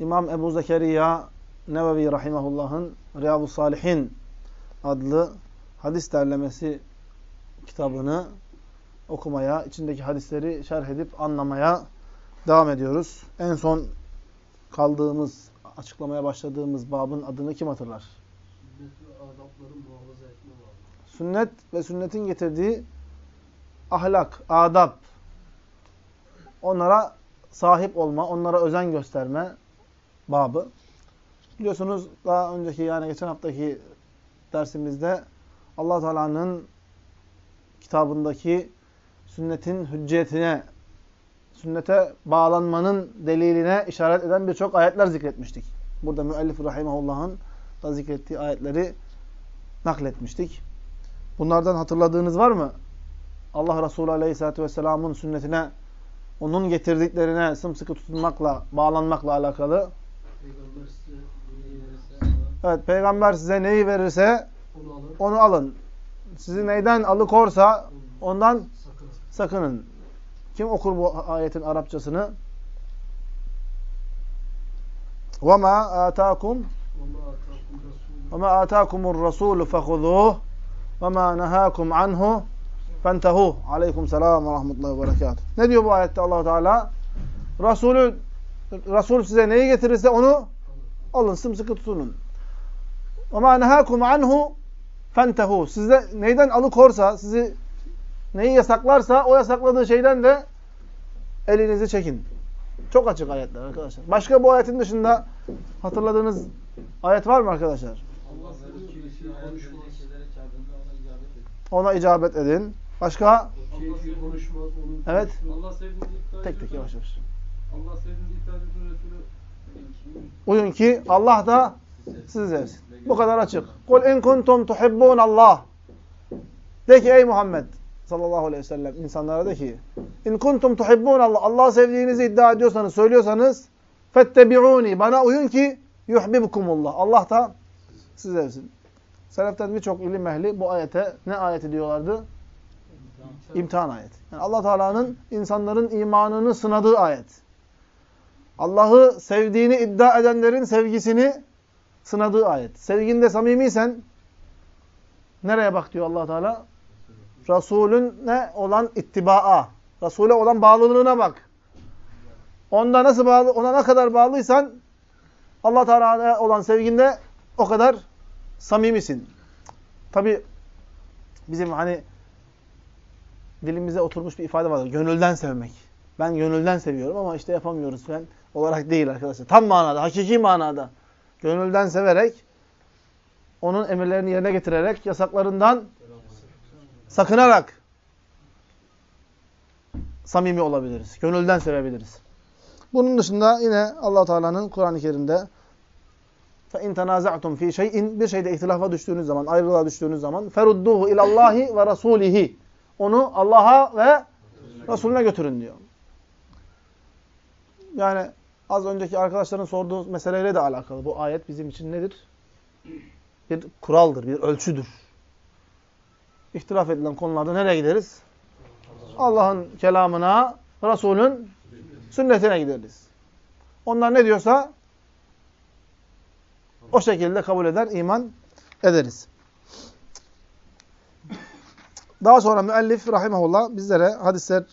İmam Ebu Zekeriya Nevevi Rahimahullah'ın Riyadu Salihin adlı hadis derlemesi kitabını okumaya, içindeki hadisleri şerh edip anlamaya devam ediyoruz. En son kaldığımız, açıklamaya başladığımız babın adını kim hatırlar? Sünnet ve sünnetin getirdiği ahlak, adab, onlara sahip olma, onlara özen gösterme babı. Biliyorsunuz daha önceki yani geçen haftaki dersimizde Allah Teala'nın kitabındaki sünnetin hüccetine, sünnete bağlanmanın deliline işaret eden birçok ayetler zikretmiştik. Burada müellif rahimahullah'ın da zikrettiği ayetleri nakletmiştik. Bunlardan hatırladığınız var mı? Allah Resulü Aleyhisselatü Vesselam'ın sünnetine, onun getirdiklerine sımsıkı tutunmakla, bağlanmakla alakalı. Evet, peygamber size neyi verirse onu alın. Sizi neyden alıkorsa ondan sakının. Kim okur bu ayetin Arapçasını? وَمَا آتَاكُمْ وَمَا آتَاكُمُ الرَّسُولُ فَخُذُوهُ وَمَا نَهَاكُمْ عَنْهُ فَانْتَهُوا Aleyküm selam ve rahmetullahi ve berekatuhu. Ne diyor bu ayette allah Teala? Resulü, Resul size neyi getirirse onu alın, sımsıkı tutunun. وَمَا نَهَاكُمْ عَنْهُ فَانْتَهُوا Sizde neyden alıkorsa, sizi neyi yasaklarsa o yasakladığı şeyden de elinizi çekin. Çok açık ayetler arkadaşlar. Başka bu ayetin dışında hatırladığınız ayet var mı arkadaşlar? Ona icabet edin. Başka? Evet. Tek tek yavaş yavaş. Allah. Uyun ki Allah da sizi sevsin. Bu kadar açık. Kul in kuntum tuhibbun Allah. De ki ey Muhammed sallallahu aleyhi ve sellem insanlara de ki in kuntum tuhibbun Allah. Allah'ı sevdiğinizi iddia ediyorsanız, söylüyorsanız fettebi'uni. Bana uyun ki yuhibbukumullah. Allah da sizi sevsin. Seleften birçok ilim ehli bu ayete ne ayeti diyorlardı? İmtihan ayeti. Yani Allah Teala'nın insanların imanını sınadığı ayet. Allah'ı sevdiğini iddia edenlerin sevgisini sınadığı ayet. Sevginde samimiysen nereye bak diyor allah Teala? Resulüne olan ittibaa. Resul'e olan bağlılığına bak. Onda nasıl bağlı, ona ne kadar bağlıysan Allah Teala'ya olan sevginde o kadar samimisin. Tabi bizim hani dilimize oturmuş bir ifade vardır. Gönülden sevmek. Ben gönülden seviyorum ama işte yapamıyoruz falan olarak değil arkadaşlar. Tam manada, hakiki manada. Gönülden severek, onun emirlerini yerine getirerek, yasaklarından sakınarak samimi olabiliriz. Gönülden sevebiliriz. Bunun dışında yine allah Teala'nın Kur'an-ı Kerim'de فَاِنْ تَنَازَعْتُمْ ف۪ي şeyin Bir şeyde ihtilafa düştüğünüz zaman, ayrılığa düştüğünüz zaman فَرُدُّهُ اِلَى اللّٰهِ وَرَسُولِهِ Onu Allah'a ve Resulüne götürün diyor. Yani az önceki arkadaşların sorduğu meseleyle de alakalı. Bu ayet bizim için nedir? Bir kuraldır, bir ölçüdür. ihtilaf edilen konularda nereye gideriz? Allah'ın kelamına, Resul'ün sünnetine gideriz. Onlar ne diyorsa o şekilde kabul eder, iman ederiz. Daha sonra müellif rahimahullah bizlere hadisler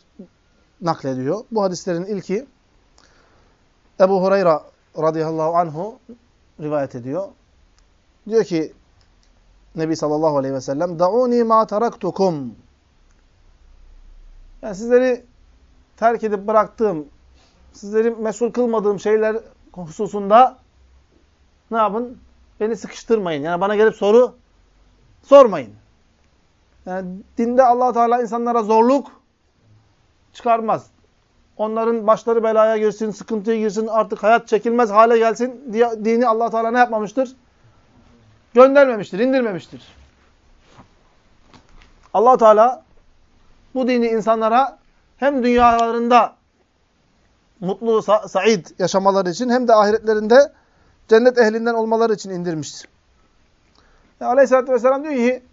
naklediyor. Bu hadislerin ilki Ebu Hureyre radıyallahu anhu rivayet ediyor. Diyor ki Nebi sallallahu aleyhi ve sellem Da'uni ma taraktukum Yani sizleri terk edip bıraktığım, sizleri mesul kılmadığım şeyler hususunda ne yapın? Beni sıkıştırmayın. Yani bana gelip soru sormayın. Yani dinde allah Teala insanlara zorluk çıkarmaz. Onların başları belaya girsin, sıkıntıya girsin, artık hayat çekilmez hale gelsin diye dini allah Teala ne yapmamıştır? Göndermemiştir, indirmemiştir. allah Teala bu dini insanlara hem dünyalarında mutlu, sa said yaşamaları için hem de ahiretlerinde cennet ehlinden olmaları için indirmiştir. Yani Aleyhisselatü Vesselam diyor ki,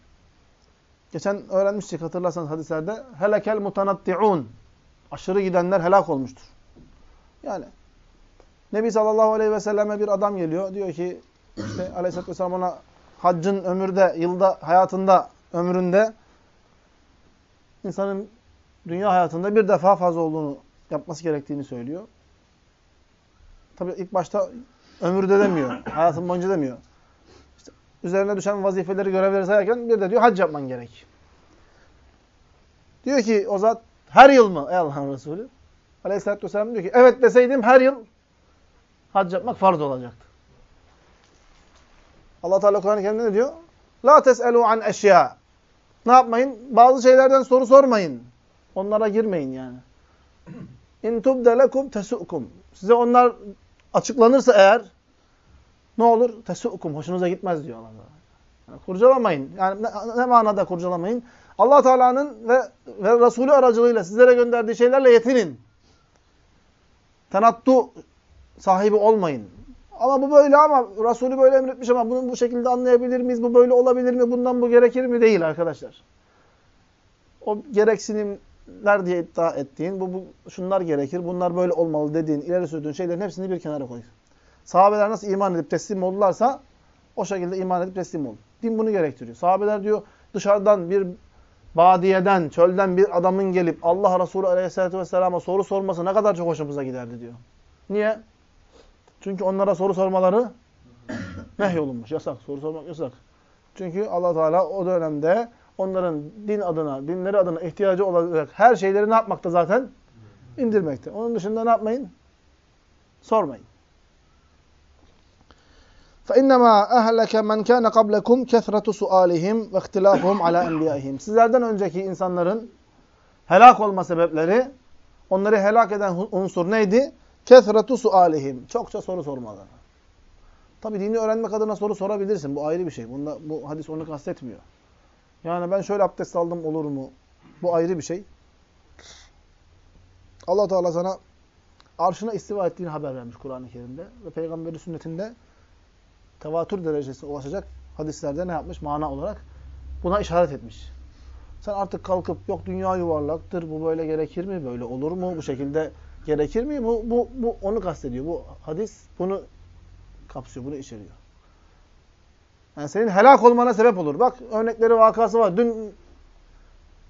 geçen öğrenmiştik hatırlarsanız hadislerde, helekel mutanatti'un, aşırı gidenler helak olmuştur. Yani Nebi sallallahu aleyhi ve selleme bir adam geliyor, diyor ki, işte Aleyhisselatü Vesselam ona haccın ömürde, yılda, hayatında, ömründe insanın dünya hayatında bir defa fazla olduğunu yapması gerektiğini söylüyor. Tabi ilk başta ömürde demiyor, hayatın boyunca demiyor. İşte üzerine düşen vazifeleri, görevleri sayarken bir de diyor hac yapman gerek. Diyor ki o zat her yıl mı ey Allah'ın Resulü? Aleyhisselatü Vesselam diyor ki evet deseydim her yıl hac yapmak farz olacaktı. Allah Teala Kur'an-ı Kerim'de ne diyor? La teselu an eşya. Ne yapmayın? Bazı şeylerden soru sormayın. Onlara girmeyin yani. İn tubde lekum tesu'kum. Size onlar açıklanırsa eğer ne olur? Tesu'kum. Hoşunuza gitmez diyor Allah. Yani kurcalamayın. Yani ne, ne manada kurcalamayın? Allah Teala'nın ve, ve Resulü aracılığıyla sizlere gönderdiği şeylerle yetinin. Tenattu sahibi olmayın. Ama bu böyle ama Resulü böyle emretmiş ama bunu bu şekilde anlayabilir miyiz? Bu böyle olabilir mi? Bundan bu gerekir mi? Değil arkadaşlar. O gereksinimler diye iddia ettiğin, bu, bu şunlar gerekir, bunlar böyle olmalı dediğin, ileri sürdüğün şeylerin hepsini bir kenara koy. Sahabeler nasıl iman edip teslim oldularsa o şekilde iman edip teslim ol. Din bunu gerektiriyor. Sahabeler diyor dışarıdan bir badiyeden, çölden bir adamın gelip Allah Resulü Aleyhisselatü Vesselam'a soru sorması ne kadar çok hoşumuza giderdi diyor. Niye? Çünkü onlara soru sormaları nehyolunmuş. Yasak. Soru sormak yasak. Çünkü allah Teala o dönemde onların din adına, dinleri adına ihtiyacı olacak her şeyleri ne yapmakta zaten? İndirmekte. Onun dışında ne yapmayın? Sormayın. فَاِنَّمَا اَهْلَكَ مَنْ كَانَ قَبْلَكُمْ كَثْرَةُ سُؤَالِهِمْ وَاخْتِلَافُهُمْ عَلَى اَنْبِيَائِهِمْ Sizlerden önceki insanların helak olma sebepleri, onları helak eden unsur neydi? Kesretu sualihim. Çokça soru sormaları. Tabi dini öğrenmek adına soru sorabilirsin. Bu ayrı bir şey. Bunda, bu hadis onu kastetmiyor. Yani ben şöyle abdest aldım olur mu? Bu ayrı bir şey. allah Teala sana arşına istiva ettiğini haber vermiş Kur'an-ı Kerim'de. Ve Peygamberi sünnetinde tevatür derecesine ulaşacak hadislerde ne yapmış? Mana olarak buna işaret etmiş. Sen artık kalkıp yok dünya yuvarlaktır, bu böyle gerekir mi, böyle olur mu, bu şekilde gerekir mi? Bu, bu, bu onu kastediyor. Bu hadis bunu kapsıyor, bunu içeriyor. Yani senin helak olmana sebep olur. Bak örnekleri vakası var. Dün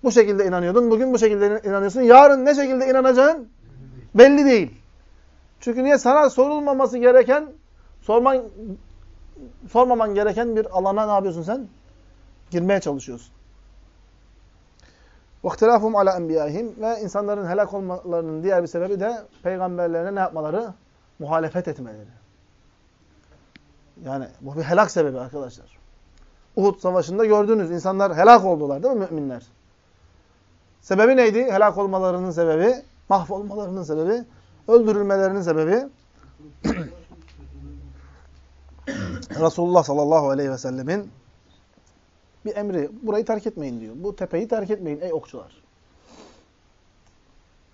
bu şekilde inanıyordun, bugün bu şekilde inanıyorsun. Yarın ne şekilde inanacağın belli değil. Çünkü niye? Sana sorulmaması gereken, sorman, sormaman gereken bir alana ne yapıyorsun sen? Girmeye çalışıyorsun. وَاخْتِلَافُهُمْ عَلَى اَنْبِيَاهِمْ Ve insanların helak olmalarının diğer bir sebebi de peygamberlerine ne yapmaları? Muhalefet etmeleri. Yani bu bir helak sebebi arkadaşlar. Uhud savaşında gördünüz. insanlar helak oldular değil mi müminler? Sebebi neydi? Helak olmalarının sebebi, mahvolmalarının sebebi, öldürülmelerinin sebebi Resulullah sallallahu aleyhi ve sellemin bir emri. Burayı terk etmeyin diyor. Bu tepeyi terk etmeyin ey okçular.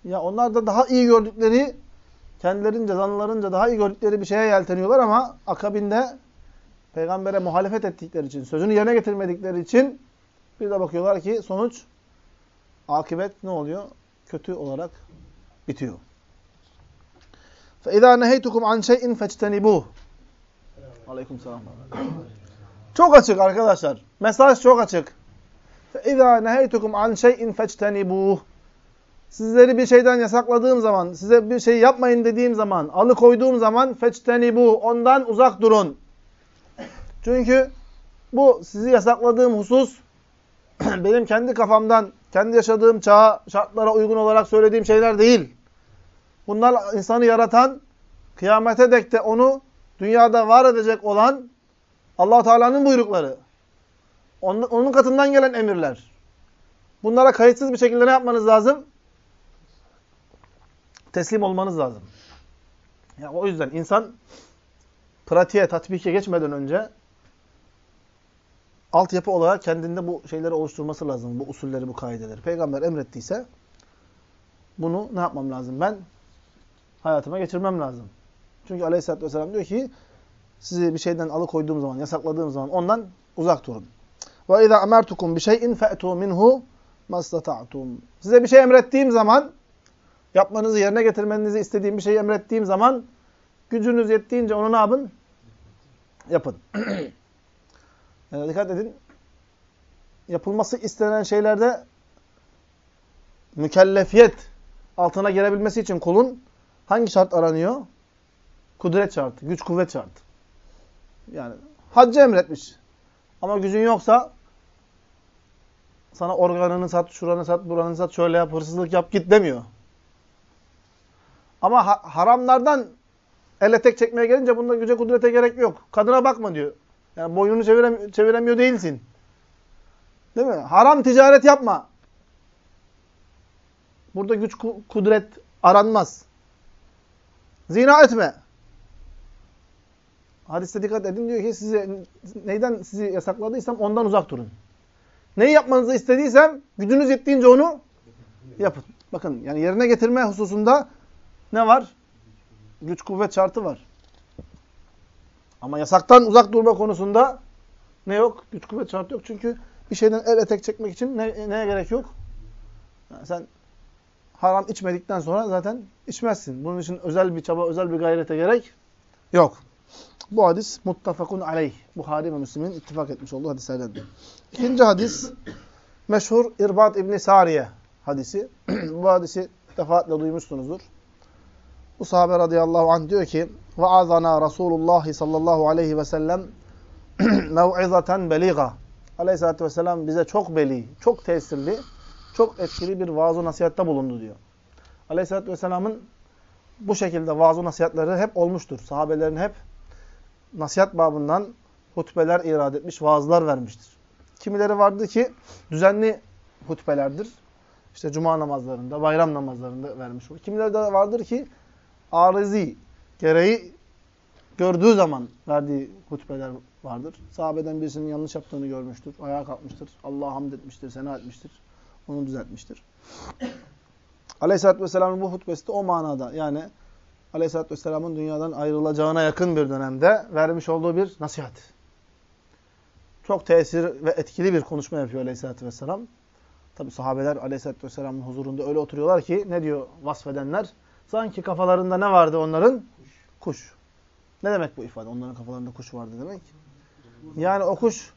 Ya onlar da daha iyi gördükleri, kendilerince, zanlarınca daha iyi gördükleri bir şeye yelteniyorlar ama akabinde peygambere muhalefet ettikleri için, sözünü yerine getirmedikleri için Bir de bakıyorlar ki sonuç, akibet ne oluyor? Kötü olarak bitiyor. فَاِذَا نَهَيْتُكُمْ عَنْ شَيْءٍ فَاجْتَنِبُوهُ Aleyküm selam. Çok açık arkadaşlar. Mesaj çok açık. فَاِذَا نَهَيْتُكُمْ عَنْ شَيْءٍ فَاجْتَنِبُوهُ Sizleri bir şeyden yasakladığım zaman, size bir şey yapmayın dediğim zaman, alıkoyduğum zaman feçtenibu, ondan uzak durun. Çünkü bu sizi yasakladığım husus benim kendi kafamdan, kendi yaşadığım çağa, şartlara uygun olarak söylediğim şeyler değil. Bunlar insanı yaratan, kıyamete dek de onu dünyada var edecek olan allah Teala'nın buyrukları. Onun, katından gelen emirler. Bunlara kayıtsız bir şekilde ne yapmanız lazım? Teslim olmanız lazım. Ya o yüzden insan pratiğe, tatbike geçmeden önce altyapı olarak kendinde bu şeyleri oluşturması lazım. Bu usulleri, bu kaideleri. Peygamber emrettiyse bunu ne yapmam lazım? Ben hayatıma geçirmem lazım. Çünkü aleyhissalatü vesselam diyor ki sizi bir şeyden alıkoyduğum zaman, yasakladığım zaman ondan uzak durun. Ve izâ emertukum bi şey'in fe'tû minhu mastata'tum. Size bir şey emrettiğim zaman, yapmanızı yerine getirmenizi istediğim bir şeyi emrettiğim zaman gücünüz yettiğince onu ne yapın? Yapın. yani dikkat edin. Yapılması istenen şeylerde mükellefiyet altına girebilmesi için kulun hangi şart aranıyor? Kudret şartı, güç kuvvet şartı. Yani haccı emretmiş. Ama gücün yoksa sana organını sat, şuranı sat, buranı sat, şöyle yap, hırsızlık yap, git demiyor. Ama ha haramlardan elle tek çekmeye gelince bunda güce kudrete gerek yok. Kadına bakma diyor. Yani boynunu çevirem çeviremiyor değilsin. Değil mi? Haram ticaret yapma. Burada güç kudret aranmaz. Zina etme. Hadiste dikkat edin diyor ki size neyden sizi yasakladıysam ondan uzak durun. Neyi yapmanızı istediysem gücünüz yettiğince onu yapın. Bakın yani yerine getirme hususunda ne var? Güç kuvvet şartı var. Ama yasaktan uzak durma konusunda ne yok? Güç kuvvet şartı yok. Çünkü bir şeyden el etek çekmek için ne, neye gerek yok? Yani sen haram içmedikten sonra zaten içmezsin. Bunun için özel bir çaba, özel bir gayrete gerek yok. Bu hadis muttafakun aleyh. Buhari ve Müslim'in ittifak etmiş olduğu hadislerdendir. İkinci hadis meşhur İrbat İbni Sariye hadisi. bu hadisi defaatle duymuşsunuzdur. Bu sahabe radıyallahu anh diyor ki ve azana Resulullah sallallahu aleyhi ve sellem mev'izaten beliga. Aleyhissalatü vesselam bize çok beli, çok tesirli, çok etkili bir vaaz nasihatte bulundu diyor. Aleyhissalatü vesselamın bu şekilde vaaz nasihatleri hep olmuştur. Sahabelerin hep nasihat babından hutbeler irad etmiş, vaazlar vermiştir. Kimileri vardı ki düzenli hutbelerdir. İşte cuma namazlarında, bayram namazlarında vermiş olur. Kimileri de vardır ki arızi, gereği gördüğü zaman verdiği hutbeler vardır. Sahabeden birisinin yanlış yaptığını görmüştür. Ayağa kalkmıştır. Allah'a hamd etmiştir, sena etmiştir. Onu düzeltmiştir. Aleyhisselatü Vesselam'ın bu hutbesi de o manada. Yani Aleyhisselatü Vesselam'ın dünyadan ayrılacağına yakın bir dönemde vermiş olduğu bir nasihat. Çok tesir ve etkili bir konuşma yapıyor Aleyhisselatü Vesselam. Tabi sahabeler Aleyhisselatü Vesselam'ın huzurunda öyle oturuyorlar ki ne diyor vasfedenler? Sanki kafalarında ne vardı onların? Kuş. Ne demek bu ifade? Onların kafalarında kuş vardı demek. Yani o kuş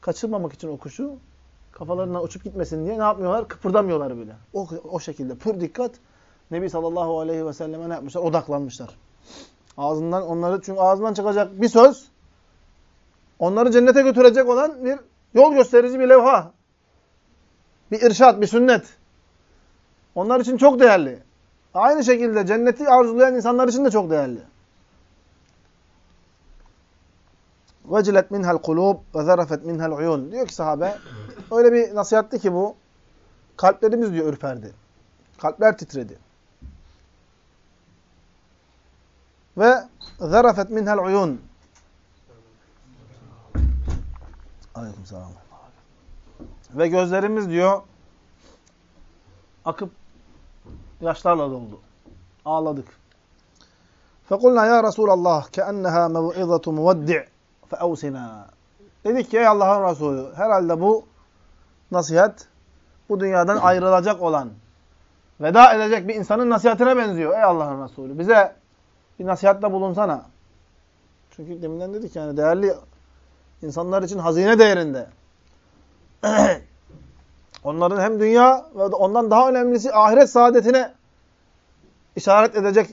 kaçırmamak için o kuşu kafalarından uçup gitmesin diye ne yapmıyorlar? Kıpırdamıyorlar bile. O, o şekilde pür dikkat Nebi sallallahu aleyhi ve selleme ne yapmışlar? Odaklanmışlar. Ağzından onları çünkü ağzından çıkacak bir söz onları cennete götürecek olan bir yol gösterici bir levha. Bir irşat, bir sünnet. Onlar için çok değerli. Aynı şekilde cenneti arzulayan insanlar için de çok değerli. Vecilet minhel kulub ve zarafet minhel uyun. Diyor ki sahabe, öyle bir nasihattı ki bu. Kalplerimiz diyor ürperdi. Kalpler titredi. Ve zarafet minhel uyun. Aleykümselam. Ve gözlerimiz diyor akıp yaşlarla doldu. Ağladık. Fekulna ya Resulallah keenneha mev'izatu muveddi' fe'evsina. Dedik ki ey Allah'ın Resulü herhalde bu nasihat bu dünyadan ayrılacak olan, veda edecek bir insanın nasihatine benziyor. Ey Allah'ın Resulü bize bir nasihatte bulunsana. Çünkü deminden dedik yani değerli insanlar için hazine değerinde. Onların hem dünya ve ondan daha önemlisi ahiret saadetine işaret edecek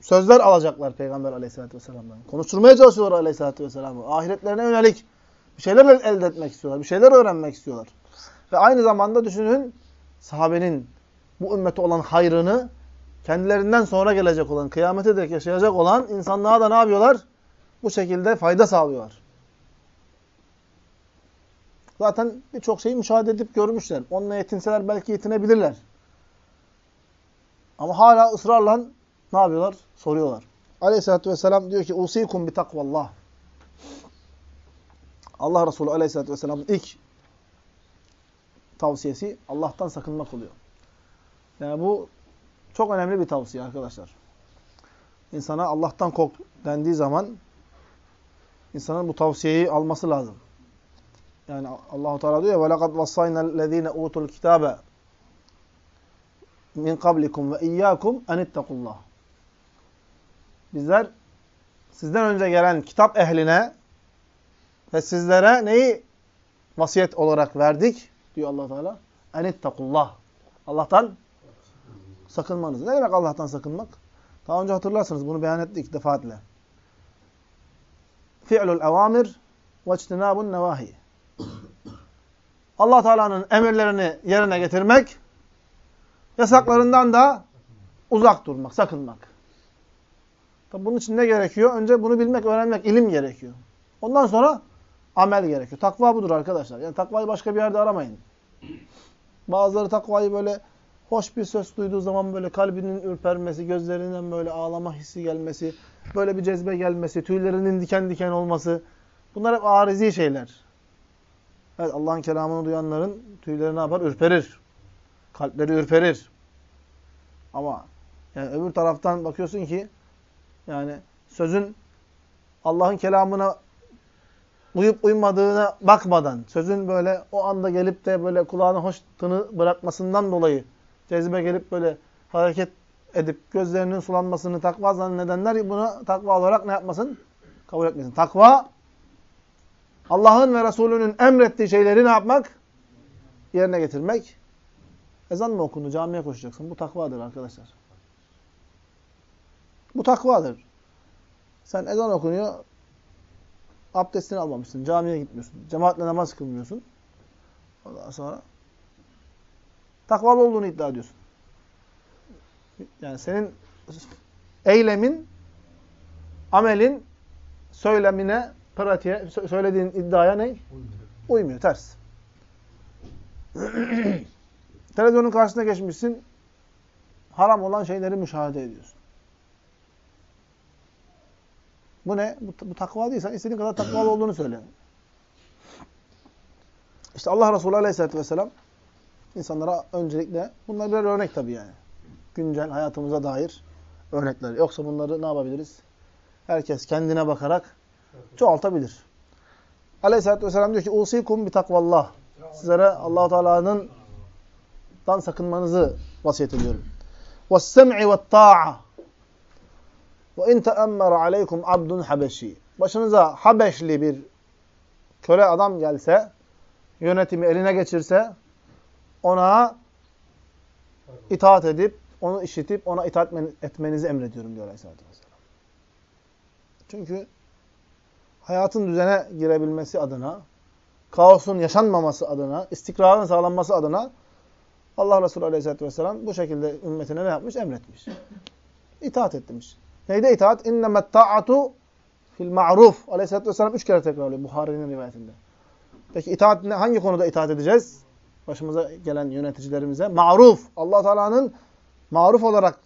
sözler alacaklar Peygamber aleyhissalatü vesselam'dan. Konuşturmaya çalışıyorlar aleyhissalatü vesselam'ı. Ahiretlerine yönelik bir şeyler elde etmek istiyorlar. Bir şeyler öğrenmek istiyorlar. Ve aynı zamanda düşünün sahabenin bu ümmete olan hayrını kendilerinden sonra gelecek olan, kıyamete dek yaşayacak olan insanlığa da ne yapıyorlar? Bu şekilde fayda sağlıyorlar. Zaten birçok şeyi müşahede edip görmüşler. Onunla yetinseler belki yetinebilirler. Ama hala ısrarla ne yapıyorlar? Soruyorlar. Aleyhisselatü vesselam diyor ki usikum bi takvallah. Allah Resulü Aleyhisselatü vesselamın ilk tavsiyesi Allah'tan sakınmak oluyor. Yani bu çok önemli bir tavsiye arkadaşlar. İnsana Allah'tan kork dendiği zaman insanın bu tavsiyeyi alması lazım. Yani Allahu Teala diyor ya وَلَقَدْ وَصَّيْنَا الَّذ۪ينَ اُوتُوا الْكِتَابَ min kablikum ve iyyakum en ittakullah. Bizler sizden önce gelen kitap ehline ve sizlere neyi vasiyet olarak verdik diyor Allah Teala? En ittakullah. Allah'tan sakınmanız. Ne demek Allah'tan sakınmak? Daha önce hatırlarsınız bunu beyan ettik defaatle. Fi'lul evamir ve içtinabun nevahi. Allah Teala'nın emirlerini yerine getirmek, yasaklarından da uzak durmak, sakınmak. Tabi bunun için ne gerekiyor? Önce bunu bilmek, öğrenmek, ilim gerekiyor. Ondan sonra amel gerekiyor. Takva budur arkadaşlar. Yani takvayı başka bir yerde aramayın. Bazıları takvayı böyle hoş bir söz duyduğu zaman böyle kalbinin ürpermesi, gözlerinden böyle ağlama hissi gelmesi, böyle bir cezbe gelmesi, tüylerinin diken diken olması. Bunlar hep arizi şeyler. Evet Allah'ın kelamını duyanların tüyleri ne yapar? Ürperir. Kalpleri ürperir. Ama yani öbür taraftan bakıyorsun ki yani sözün Allah'ın kelamına uyup uymadığına bakmadan, sözün böyle o anda gelip de böyle kulağına hoş tını bırakmasından dolayı cezibe gelip böyle hareket edip gözlerinin sulanmasını takva zannedenler buna takva olarak ne yapmasın? Kabul etmesin. Takva Allah'ın ve Resulünün emrettiği şeyleri ne yapmak? Yerine getirmek. Ezan mı okundu? Camiye koşacaksın. Bu takvadır arkadaşlar. Bu takvadır. Sen ezan okunuyor, abdestini almamışsın, camiye gitmiyorsun, cemaatle namaz kılmıyorsun. Ondan sonra takvalı olduğunu iddia ediyorsun. Yani senin eylemin, amelin, söylemine, pratiğe, söylediğin iddiaya ne? Uymuyor. Uymuyor, ters. Televizyonun karşısına geçmişsin, haram olan şeyleri müşahede ediyorsun. Bu ne? Bu, bu takva değil. Sen istediğin kadar takvalı olduğunu söyle. İşte Allah Resulü Aleyhisselatü Vesselam insanlara öncelikle, bunlar birer örnek tabii yani. Güncel hayatımıza dair örnekler. Yoksa bunları ne yapabiliriz? Herkes kendine bakarak çoğaltabilir. Aleyhisselatü Vesselam diyor ki usikum bi takvallah. Sizlere allah Teala'nın dan sakınmanızı vasiyet ediyorum. وَالسَّمْعِ وَالطَّاعَةِ وَاِنْ تَأَمَّرَ عَلَيْكُمْ abdun habeşi. Başınıza Habeşli bir köle adam gelse, yönetimi eline geçirse, ona itaat edip, onu işitip, ona itaat etmenizi emrediyorum diyor Aleyhisselatü Vesselam. Çünkü hayatın düzene girebilmesi adına, kaosun yaşanmaması adına, istikrarın sağlanması adına Allah Resulü Aleyhisselatü Vesselam bu şekilde ümmetine ne yapmış? Emretmiş. İtaat etmiş. Neyde itaat? İnnemet ta'atu fil ma'ruf. Aleyhisselatü Vesselam üç kere tekrarlıyor Buhari'nin rivayetinde. Peki itaat ne? Hangi konuda itaat edeceğiz? Başımıza gelen yöneticilerimize. Ma'ruf. allah Teala'nın maruf olarak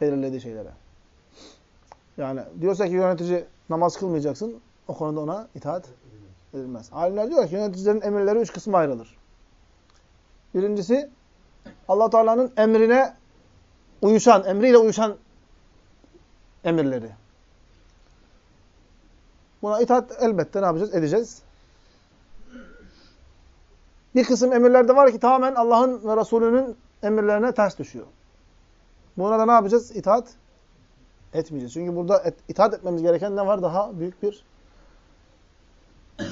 belirlediği şeylere. Yani diyorsa ki yönetici namaz kılmayacaksın. O konuda ona itaat edilmez. Alimler diyor ki yöneticilerin emirleri üç kısma ayrılır. Birincisi allah Teala'nın emrine uyuşan, emriyle uyuşan emirleri. Buna itaat elbette ne yapacağız? Edeceğiz. Bir kısım emirler de var ki tamamen Allah'ın ve Resulünün emirlerine ters düşüyor. Buna da ne yapacağız? İtaat etmeyeceğiz. Çünkü burada et, itaat etmemiz gereken ne var? Daha büyük bir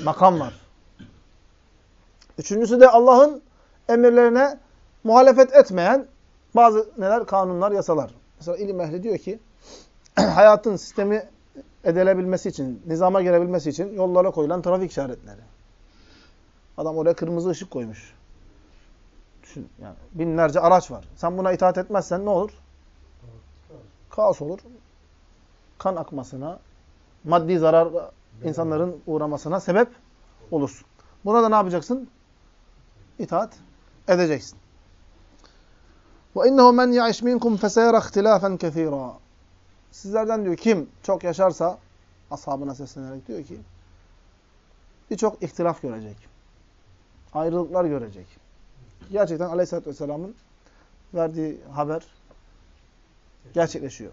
makam var. Üçüncüsü de Allah'ın emirlerine muhalefet etmeyen bazı neler? Kanunlar, yasalar. Mesela ilim ehli diyor ki hayatın sistemi edilebilmesi için, nizama girebilmesi için yollara koyulan trafik işaretleri. Adam oraya kırmızı ışık koymuş. Düşün yani binlerce araç var. Sen buna itaat etmezsen ne olur? Kaos olur. Kan akmasına, maddi zarar insanların uğramasına sebep olursun. Buna da ne yapacaksın? İtaat edeceksin. وَاِنَّهُ مَنْ يَعِشْ مِنْكُمْ فَسَيَرَ اخْتِلَافًا كَثِيرًا Sizlerden diyor kim çok yaşarsa ashabına seslenerek diyor ki birçok ihtilaf görecek. Ayrılıklar görecek. Gerçekten Aleyhisselatü Vesselam'ın verdiği haber gerçekleşiyor.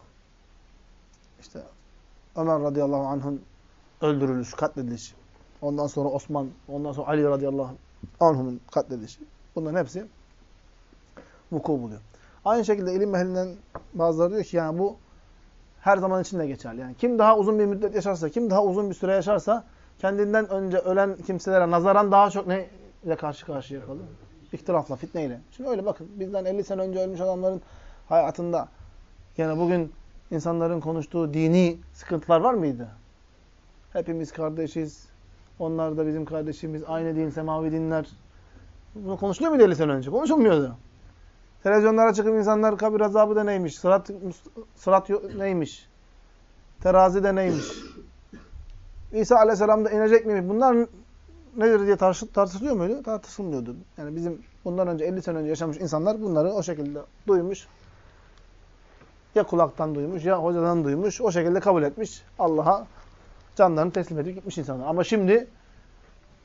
İşte Ömer radıyallahu anh'ın öldürülüş, katledilişi. Ondan sonra Osman, ondan sonra Ali radıyallahu anh'ın katledilişi. Bunların hepsi vuku buluyor. Aynı şekilde ilim ehlinden bazıları diyor ki yani bu her zaman için de geçerli. Yani kim daha uzun bir müddet yaşarsa, kim daha uzun bir süre yaşarsa kendinden önce ölen kimselere nazaran daha çok ne ile karşı karşıya kalır? İhtilafla, fitneyle. Şimdi öyle bakın bizden 50 sene önce ölmüş adamların hayatında yani bugün insanların konuştuğu dini sıkıntılar var mıydı? Hepimiz kardeşiz. Onlar da bizim kardeşimiz. Aynı din, semavi dinler. Bunu konuşuluyor muydu 50 sene önce? Konuşulmuyordu. Televizyonlara çıkıp insanlar kabir azabı da neymiş? Sırat, sırat neymiş? Terazi de neymiş? İsa aleyhisselam da inecek miymiş? Bunlar nedir diye tartışılıyor muydu? Tartışılmıyordu. Yani bizim bundan önce 50 sene önce yaşamış insanlar bunları o şekilde duymuş. Ya kulaktan duymuş ya hocadan duymuş. O şekilde kabul etmiş. Allah'a canlarını teslim edip gitmiş insanlar. Ama şimdi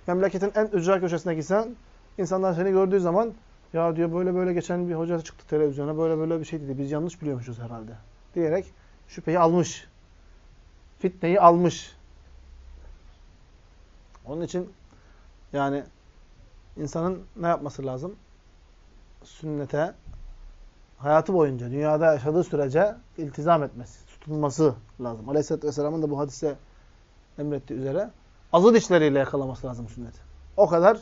memleketin en ücra köşesine gitsen insanlar seni gördüğü zaman ya diyor böyle böyle geçen bir hoca çıktı televizyona böyle böyle bir şey dedi. Biz yanlış biliyormuşuz herhalde. Diyerek şüpheyi almış. Fitneyi almış. Onun için yani insanın ne yapması lazım? Sünnete hayatı boyunca, dünyada yaşadığı sürece iltizam etmesi, tutulması lazım. Aleyhisselatü Vesselam'ın da bu hadise emrettiği üzere azı dişleriyle yakalaması lazım sünneti. O kadar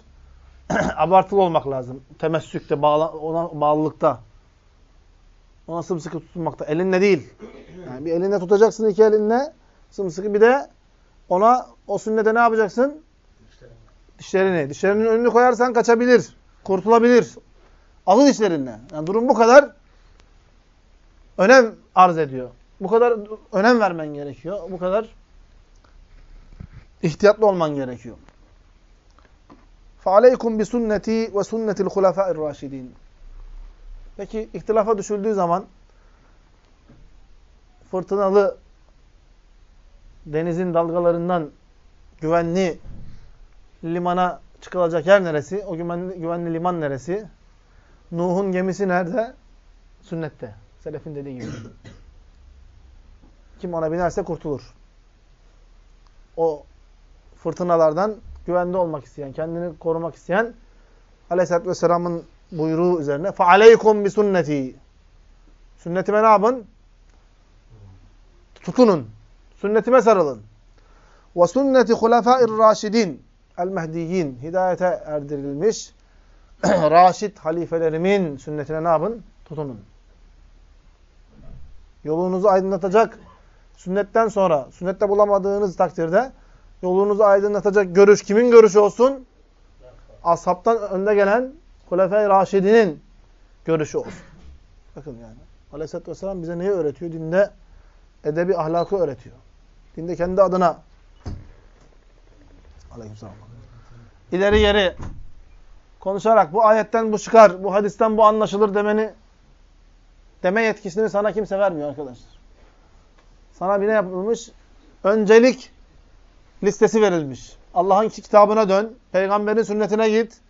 abartılı olmak lazım. Temessükte, bağla, ona bağlılıkta. Ona sımsıkı tutulmakta. Elinle değil. Yani bir elinle tutacaksın iki elinle sımsıkı. Bir de ona o sünnete ne yapacaksın? Dişlerini. Dişlerinin önünü koyarsan kaçabilir. Kurtulabilir. Azı dişlerinle. Yani durum bu kadar önem arz ediyor. Bu kadar önem vermen gerekiyor. Bu kadar ihtiyatlı olman gerekiyor. فَعَلَيْكُمْ بِسُنَّتِي وَسُنَّةِ الْخُلَفَاءِ الرَّاشِدِينَ Peki ihtilafa düşüldüğü zaman fırtınalı denizin dalgalarından güvenli limana çıkılacak yer neresi? O güvenli, güvenli liman neresi? Nuh'un gemisi nerede? Sünnette. Selefin dediği gibi. Kim ona binerse kurtulur. O fırtınalardan güvende olmak isteyen, kendini korumak isteyen Aleyhisselatü Vesselam'ın buyruğu üzerine فَعَلَيْكُمْ بِسُنَّتِي Sünnetime ne yapın? Tutunun. Sünnetime sarılın. وَسُنَّةِ خُلَفَاءِ الرَّاشِدِينَ El-Mehdiyyin, hidayete erdirilmiş, Raşid halifelerimin sünnetine ne yapın? Tutunun. Yolunuzu aydınlatacak, sünnetten sonra, sünnette bulamadığınız takdirde, yolunuzu aydınlatacak görüş kimin görüşü olsun? Ashabtan önde gelen Hulefai Raşidinin görüşü olsun. Bakın yani. Aleyhisselatü Vesselam bize neyi öğretiyor? Dinde edebi ahlakı öğretiyor. Dinde kendi adına Aleykümselam. İleri geri konuşarak bu ayetten bu çıkar, bu hadisten bu anlaşılır demeni deme yetkisini sana kimse vermiyor arkadaşlar. Sana bir ne yapılmış? Öncelik listesi verilmiş. Allah'ın kitabına dön, peygamberin sünnetine git.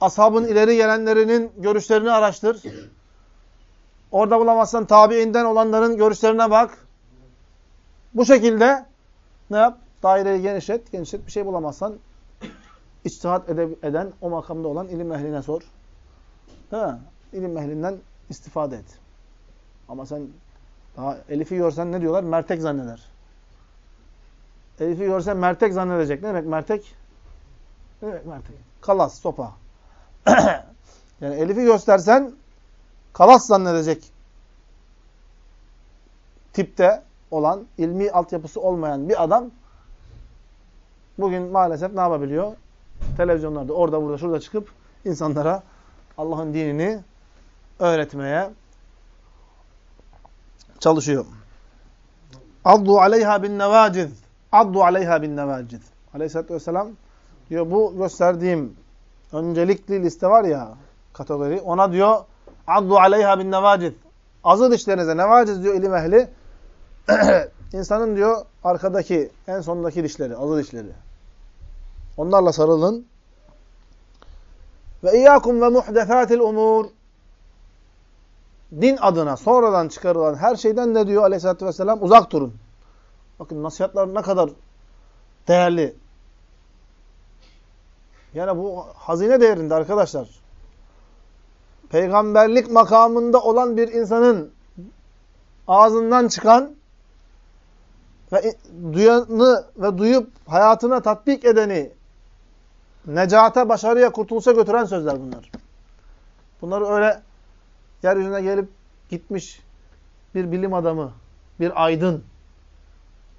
Ashabın ileri gelenlerinin görüşlerini araştır. Orada bulamazsan tabiinden olanların görüşlerine bak. Bu şekilde ne yap? Daireyi genişlet. Genişlet bir şey bulamazsan içtihat ede- eden, o makamda olan ilim ehline sor. Değil mi? İlim ehlinden istifade et. Ama sen daha Elif'i görsen ne diyorlar? Mertek zanneder. Elif'i görsen mertek zannedecek. Ne demek mertek? Ne demek mertek? Kalas, sopa. yani Elif'i göstersen kalas zannedecek tipte olan, ilmi altyapısı olmayan bir adam bugün maalesef ne yapabiliyor? Televizyonlarda orada burada şurada çıkıp insanlara Allah'ın dinini öğretmeye çalışıyor. Addu aleyha bin nevaciz. Addu aleyha bin nevaciz. Aleyhisselatü vesselam diyor bu gösterdiğim öncelikli liste var ya kategori ona diyor addu aleyha bin nevaciz. Azı dişlerinize nevaciz diyor ilim ehli. İnsanın diyor arkadaki en sondaki dişleri, azı dişleri. Onlarla sarılın. Ve iyyakum ve muhdesatil umur. Din adına sonradan çıkarılan her şeyden de diyor Aleyhisselatü vesselam uzak durun. Bakın nasihatler ne kadar değerli. Yani bu hazine değerinde arkadaşlar. Peygamberlik makamında olan bir insanın ağzından çıkan ve duyanı ve duyup hayatına tatbik edeni necate, başarıya, kurtuluşa götüren sözler bunlar. Bunları öyle yeryüzüne gelip gitmiş bir bilim adamı, bir aydın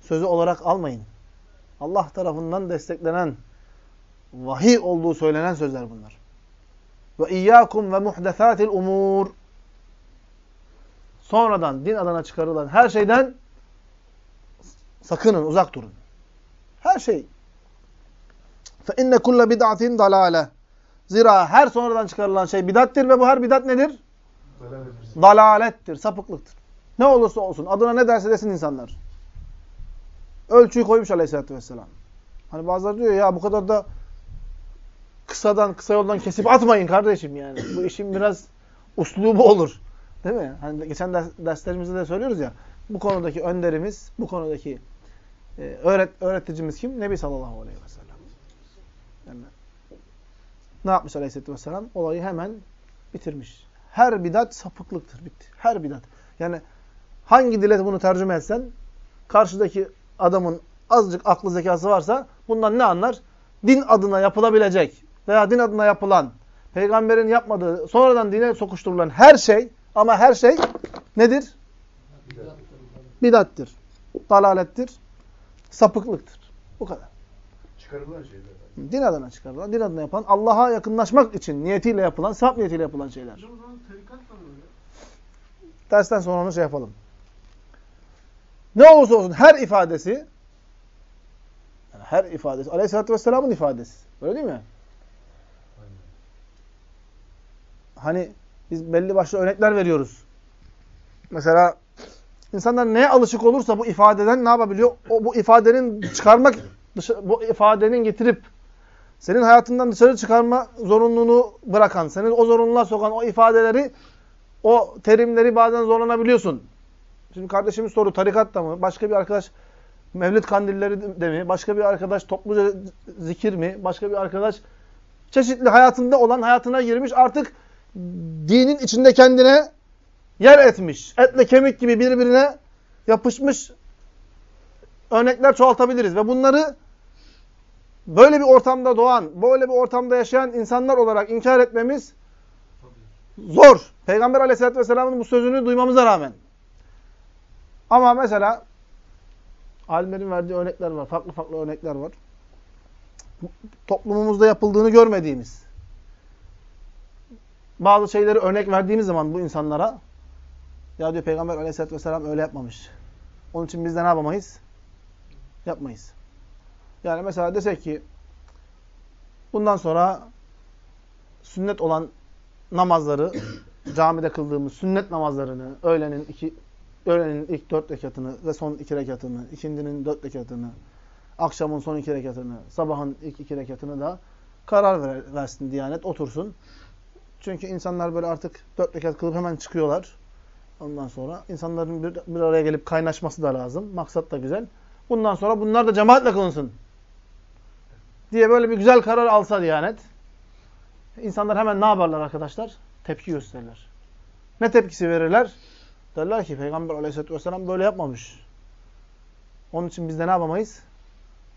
sözü olarak almayın. Allah tarafından desteklenen, vahiy olduğu söylenen sözler bunlar. Ve iyyakum ve muhdesatil umur. Sonradan din adına çıkarılan her şeyden sakının, uzak durun. Her şey. İnne kulle bid'atin dalale. Zira her sonradan çıkarılan şey bidattir ve bu her bidat nedir? Dalalettir, sapıklıktır. Ne olursa olsun, adına ne derse desin insanlar. Ölçüyü koymuş aleyhissalatü vesselam. Hani bazıları diyor ya bu kadar da kısadan, kısa yoldan kesip atmayın kardeşim yani. Bu işin biraz uslubu olur. Değil mi? Hani geçen ders, derslerimizde de söylüyoruz ya. Bu konudaki önderimiz, bu konudaki e, öğret, öğreticimiz kim? Nebi sallallahu aleyhi ve sellem. Yani, ne yapmış aleyhisselatü vesselam? Olayı hemen bitirmiş. Her bidat sapıklıktır. Bitti. Her bidat. Yani hangi dile bunu tercüme etsen karşıdaki adamın azıcık aklı zekası varsa bundan ne anlar? Din adına yapılabilecek veya din adına yapılan, peygamberin yapmadığı, sonradan dine sokuşturulan her şey ama her şey nedir? Bidattir. Dalalettir. Sapıklıktır. Bu kadar. Çıkarılan şeyler. Din adına çıkarılan, din adına yapılan, Allah'a yakınlaşmak için niyetiyle yapılan, sahip niyetiyle yapılan şeyler. Dersten sonra onu şey yapalım. Ne olursa olsun her ifadesi, yani her ifadesi, Aleyhisselatü Vesselam'ın ifadesi. Öyle değil mi? Hani biz belli başlı örnekler veriyoruz. Mesela insanlar neye alışık olursa bu ifadeden ne yapabiliyor? O bu ifadenin çıkarmak, dışı, bu ifadenin getirip senin hayatından dışarı çıkarma zorunluluğunu bırakan, seni o zorunluluğa sokan o ifadeleri, o terimleri bazen zorlanabiliyorsun. Şimdi kardeşimiz soru tarikatta mı? Başka bir arkadaş Mevlid kandilleri de mi? Başka bir arkadaş topluca zikir mi? Başka bir arkadaş çeşitli hayatında olan, hayatına girmiş artık dinin içinde kendine yer etmiş. Etle kemik gibi birbirine yapışmış örnekler çoğaltabiliriz. Ve bunları böyle bir ortamda doğan, böyle bir ortamda yaşayan insanlar olarak inkar etmemiz zor. Peygamber aleyhissalatü vesselamın bu sözünü duymamıza rağmen. Ama mesela alimlerin verdiği örnekler var. Farklı farklı örnekler var. Toplumumuzda yapıldığını görmediğimiz bazı şeyleri örnek verdiğimiz zaman bu insanlara ya diyor Peygamber aleyhissalatü vesselam öyle yapmamış. Onun için biz de ne yapamayız? Yapmayız. Yani mesela desek ki bundan sonra sünnet olan namazları camide kıldığımız sünnet namazlarını öğlenin iki öğlenin ilk dört rekatını ve son iki rekatını, ikindinin dört rekatını, akşamın son iki rekatını, sabahın ilk iki rekatını da karar ver, versin Diyanet, otursun. Çünkü insanlar böyle artık dört rekat kılıp hemen çıkıyorlar. Ondan sonra insanların bir, bir araya gelip kaynaşması da lazım. Maksat da güzel. Bundan sonra bunlar da cemaatle kılınsın. Diye böyle bir güzel karar alsa Diyanet, insanlar hemen ne yaparlar arkadaşlar? Tepki gösterirler. Ne tepkisi verirler? Derler ki Peygamber aleyhissalatü vesselam böyle yapmamış. Onun için biz de ne yapamayız?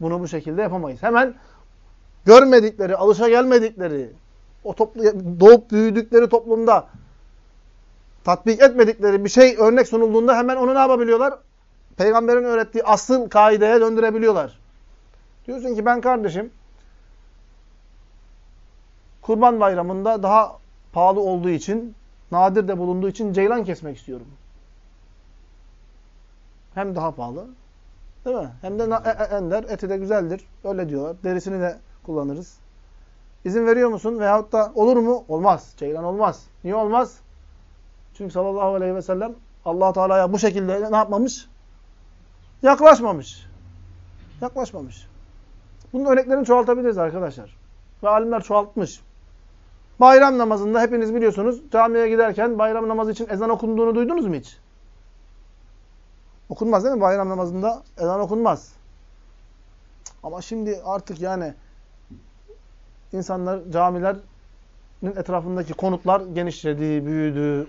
Bunu bu şekilde yapamayız. Hemen görmedikleri, alışa gelmedikleri, o toplu, doğup büyüdükleri toplumda tatbik etmedikleri bir şey örnek sunulduğunda hemen onu ne yapabiliyorlar? Peygamberin öğrettiği asıl kaideye döndürebiliyorlar. Diyorsun ki ben kardeşim Kurban Bayramı'nda daha pahalı olduğu için, nadir de bulunduğu için ceylan kesmek istiyorum. Hem daha pahalı, değil mi? Hem de e, e, ender, eti de güzeldir. Öyle diyorlar. Derisini de kullanırız. İzin veriyor musun? Veyahut da olur mu? Olmaz. Ceylan olmaz. Niye olmaz? Çünkü sallallahu aleyhi ve sellem allah Teala'ya bu şekilde ne yapmamış? Yaklaşmamış. Yaklaşmamış. Bunun örneklerini çoğaltabiliriz arkadaşlar. Ve alimler çoğaltmış. Bayram namazında hepiniz biliyorsunuz camiye giderken bayram namazı için ezan okunduğunu duydunuz mu hiç? Okunmaz değil mi? Bayram namazında ezan okunmaz. Ama şimdi artık yani insanlar, camilerin etrafındaki konutlar genişledi, büyüdü.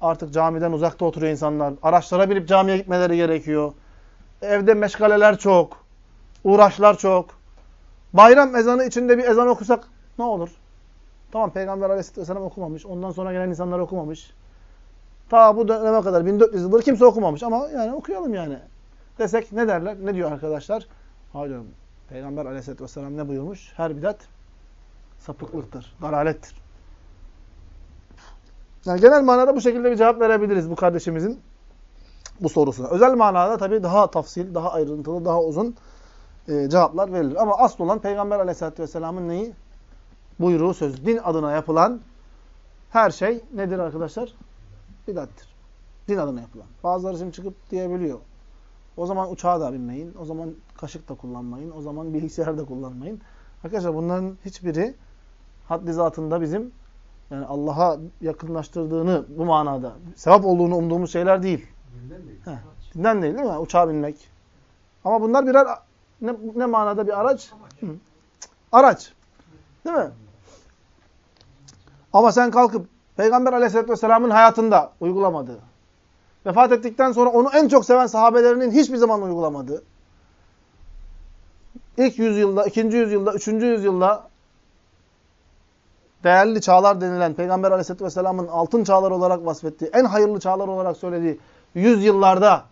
Artık camiden uzakta oturuyor insanlar. Araçlara binip camiye gitmeleri gerekiyor. Evde meşgaleler çok. Uğraşlar çok. Bayram ezanı içinde bir ezan okusak ne olur? Tamam Peygamber aleyhisselam okumamış. Ondan sonra gelen insanlar okumamış. Ta bu döneme kadar 1400 yıldır kimse okumamış ama yani okuyalım yani. Desek ne derler? Ne diyor arkadaşlar? Hayır Peygamber aleyhisselatü vesselam ne buyurmuş? Her bidat sapıklıktır, dalalettir. Yani genel manada bu şekilde bir cevap verebiliriz bu kardeşimizin bu sorusuna. Özel manada tabii daha tafsil, daha ayrıntılı, daha uzun e, cevaplar verilir. Ama asıl olan Peygamber aleyhisselatü vesselamın neyi? Buyruğu söz. Din adına yapılan her şey nedir arkadaşlar? Bidattir. Din adına yapılan. Bazıları şimdi çıkıp diyebiliyor. O zaman uçağa da binmeyin. O zaman kaşık da kullanmayın. O zaman bilgisayar da kullanmayın. Arkadaşlar bunların hiçbiri haddi zatında bizim yani Allah'a yakınlaştırdığını bu manada, sevap olduğunu umduğumuz şeyler değil. Dinden değil. Heh, dinden değil değil mi? Uçağa binmek. Ama bunlar birer ne, ne manada bir araç? Hı. Araç. Değil mi? Ama sen kalkıp Peygamber aleyhissalatü vesselamın hayatında uygulamadığı, vefat ettikten sonra onu en çok seven sahabelerinin hiçbir zaman uygulamadığı, ilk yüzyılda, ikinci yüzyılda, üçüncü yüzyılda değerli çağlar denilen Peygamber aleyhissalatü vesselamın altın çağlar olarak vasfettiği, en hayırlı çağlar olarak söylediği yüzyıllarda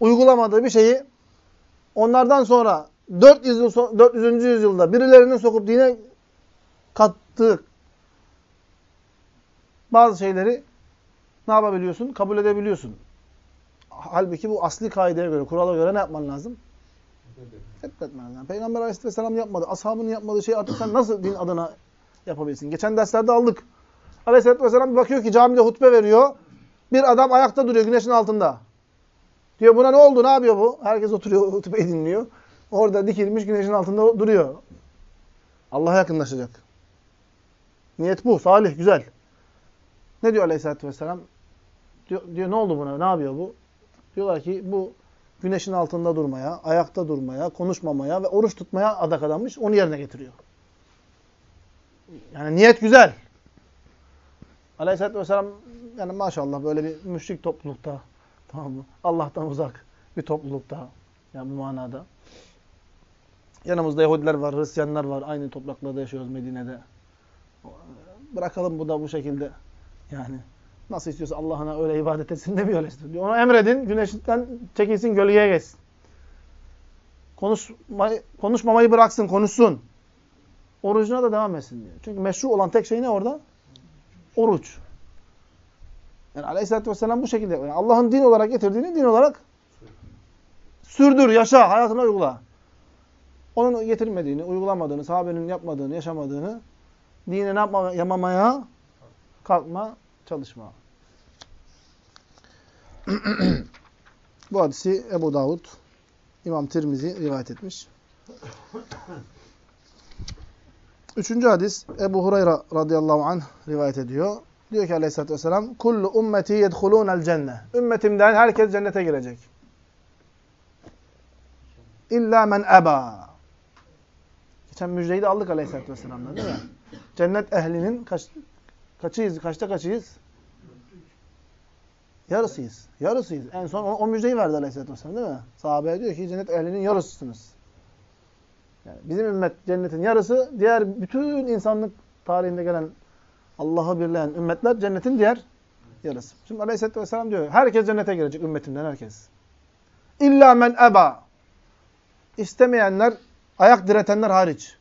uygulamadığı bir şeyi onlardan sonra 400, yıl, 400. yüzyılda birilerinin sokup dine kattığı bazı şeyleri ne yapabiliyorsun? Kabul edebiliyorsun. Halbuki bu asli kaideye göre, kurala göre ne yapman lazım? Etmetmen lazım. Peygamber aleyhisselam yapmadı. Ashabının yapmadığı şeyi artık sen nasıl din adına yapabilirsin? Geçen derslerde aldık. Aleyhisselatü vesselam bir bakıyor ki camide hutbe veriyor. Bir adam ayakta duruyor güneşin altında. Diyor buna ne oldu? Ne yapıyor bu? Herkes oturuyor, hutbeyi dinliyor. Orada dikilmiş güneşin altında duruyor. Allah'a yakınlaşacak. Niyet bu. Salih, güzel. Ne diyor Aleyhisselatü vesselam? Diyor, diyor ne oldu buna? Ne yapıyor bu? Diyorlar ki bu güneşin altında durmaya, ayakta durmaya, konuşmamaya ve oruç tutmaya adak adanmış. Onu yerine getiriyor. Yani niyet güzel. Aleyhisselatü vesselam yani maşallah böyle bir müşrik toplulukta tamam mı? Allah'tan uzak bir toplulukta yani bu manada. Yanımızda Yahudiler var, Hristiyanlar var. Aynı topraklarda yaşıyoruz Medine'de. Bırakalım bu da bu şekilde. Yani nasıl istiyorsa Allah'ına öyle ibadet etsin demiyor Aleyhisselam. Ona emredin, güneşten çekilsin, gölgeye geçsin. Konuşmayı, konuşmamayı bıraksın, konuşsun. Orucuna da devam etsin diyor. Çünkü meşru olan tek şey ne orada? Oruç. Yani Aleyhisselatü Vesselam bu şekilde. Yani Allah'ın din olarak getirdiğini din olarak sürdür, yaşa, hayatına uygula. Onun getirmediğini, uygulamadığını, sahabenin yapmadığını, yaşamadığını dine ne yapma, yamamaya kalkma, çalışma. Bu hadisi Ebu Davud, İmam Tirmizi rivayet etmiş. Üçüncü hadis Ebu Hureyre radıyallahu anh rivayet ediyor. Diyor ki aleyhissalatü vesselam Kullu ümmeti yedhulûnel cenne. Ümmetimden herkes cennete girecek. İlla men eba. Geçen müjdeyi de aldık Aleyhisselatü Vesselam'dan değil mi? Cennet ehlinin kaç, kaçıyız? Kaçta kaçıyız? Yarısıyız. Yarısıyız. En son o, o müjdeyi verdi Aleyhisselatü Vesselam değil mi? Sahabeye diyor ki cennet ehlinin yarısısınız. Yani bizim ümmet cennetin yarısı, diğer bütün insanlık tarihinde gelen Allah'ı birleyen ümmetler cennetin diğer yarısı. Şimdi Aleyhisselatü Vesselam diyor, herkes cennete girecek ümmetimden herkes. İlla men eba. İstemeyenler, ayak diretenler hariç.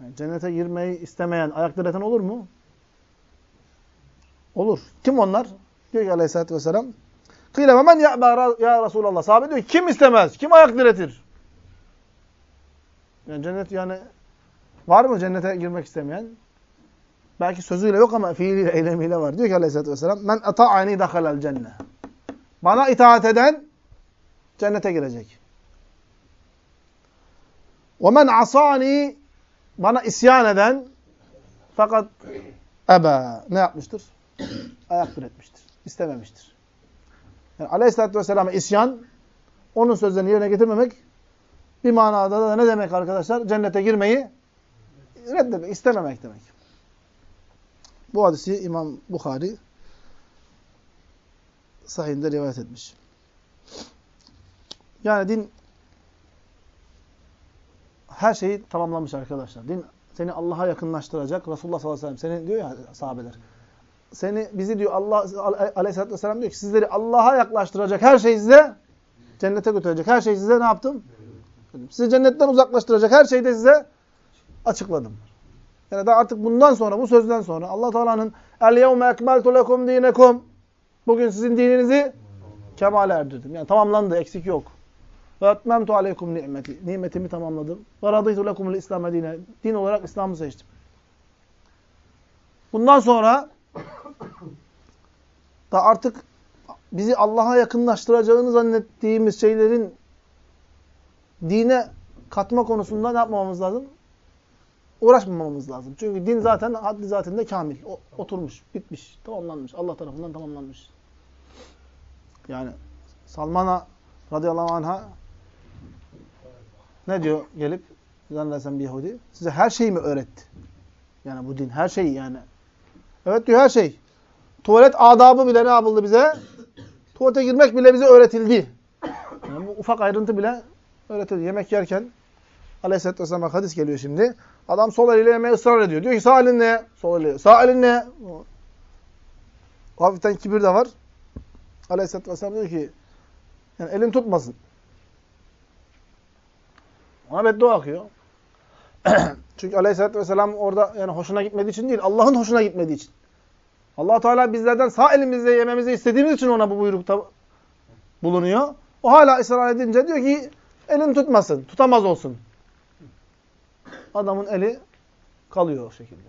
Yani cennete girmeyi istemeyen, ayak direten olur mu? Olur. Kim onlar? Diyor ki Aleyhisselatü Vesselam, Kıyle ve men ya Resulallah. Sahabe diyor kim istemez? Kim ayak diretir? Yani cennet yani var mı cennete girmek istemeyen? Belki sözüyle yok ama fiiliyle, eylemiyle var. Diyor ki Aleyhisselatü Vesselam, men ata'ani dakhalel cenne. Bana itaat eden cennete girecek. Men asani bana isyan eden fakat ebe ne yapmıştır? Ayak diretmiştir. İstememiştir. Yani Aleyhisselatü Vesselam'a isyan, onun sözlerini yerine getirmemek bir manada da ne demek arkadaşlar? Cennete girmeyi reddetmek, istememek demek. Bu hadisi İmam Bukhari sahihinde rivayet etmiş. Yani din her şeyi tamamlamış arkadaşlar. Din seni Allah'a yakınlaştıracak. Resulullah sallallahu aleyhi ve sellem seni diyor ya sahabeler. Seni bizi diyor Allah aleyhissalatü vesselam diyor ki sizleri Allah'a yaklaştıracak her şey size cennete götürecek. Her şey size ne yaptım? Sizi cennetten uzaklaştıracak her şeyi de size açıkladım. Yani daha artık bundan sonra, bu sözden sonra Allah Teala'nın el yevme ekmeltu lekum dinekum bugün sizin dininizi kemale erdirdim. Yani tamamlandı, eksik yok. Ve etmemtu aleykum nimeti. Nimetimi tamamladım. Ve radıytu lekumul İslam dine. Din olarak İslam'ı seçtim. Bundan sonra da artık bizi Allah'a yakınlaştıracağını zannettiğimiz şeylerin dine katma konusunda ne yapmamamız lazım? Uğraşmamamız lazım. Çünkü din zaten haddi zatinde kamil. O, oturmuş, bitmiş, tamamlanmış. Allah tarafından tamamlanmış. Yani Salman'a radıyallahu anh'a ne diyor gelip zannedersem bir Yahudi? Size her şeyi mi öğretti? Yani bu din her şeyi yani. Evet diyor her şey. Tuvalet adabı bile ne yapıldı bize? Tuvalete girmek bile bize öğretildi. Yani bu ufak ayrıntı bile öğretildi. Yemek yerken Aleyhisselatü Vesselam'a hadis geliyor şimdi. Adam sol eliyle yemeye ısrar ediyor. Diyor ki sağ elinle, sol eliyle, sağ elinle. Hafiften kibir de var. Aleyhisselatü Vesselam diyor ki yani elin tutmasın. Ona beddua akıyor. Çünkü Aleyhisselatü Vesselam orada yani hoşuna gitmediği için değil, Allah'ın hoşuna gitmediği için. allah Teala bizlerden sağ elimizle yememizi istediğimiz için ona bu buyrukta bulunuyor. O hala ısrar edince diyor ki elin tutmasın, tutamaz olsun. Adamın eli kalıyor o şekilde.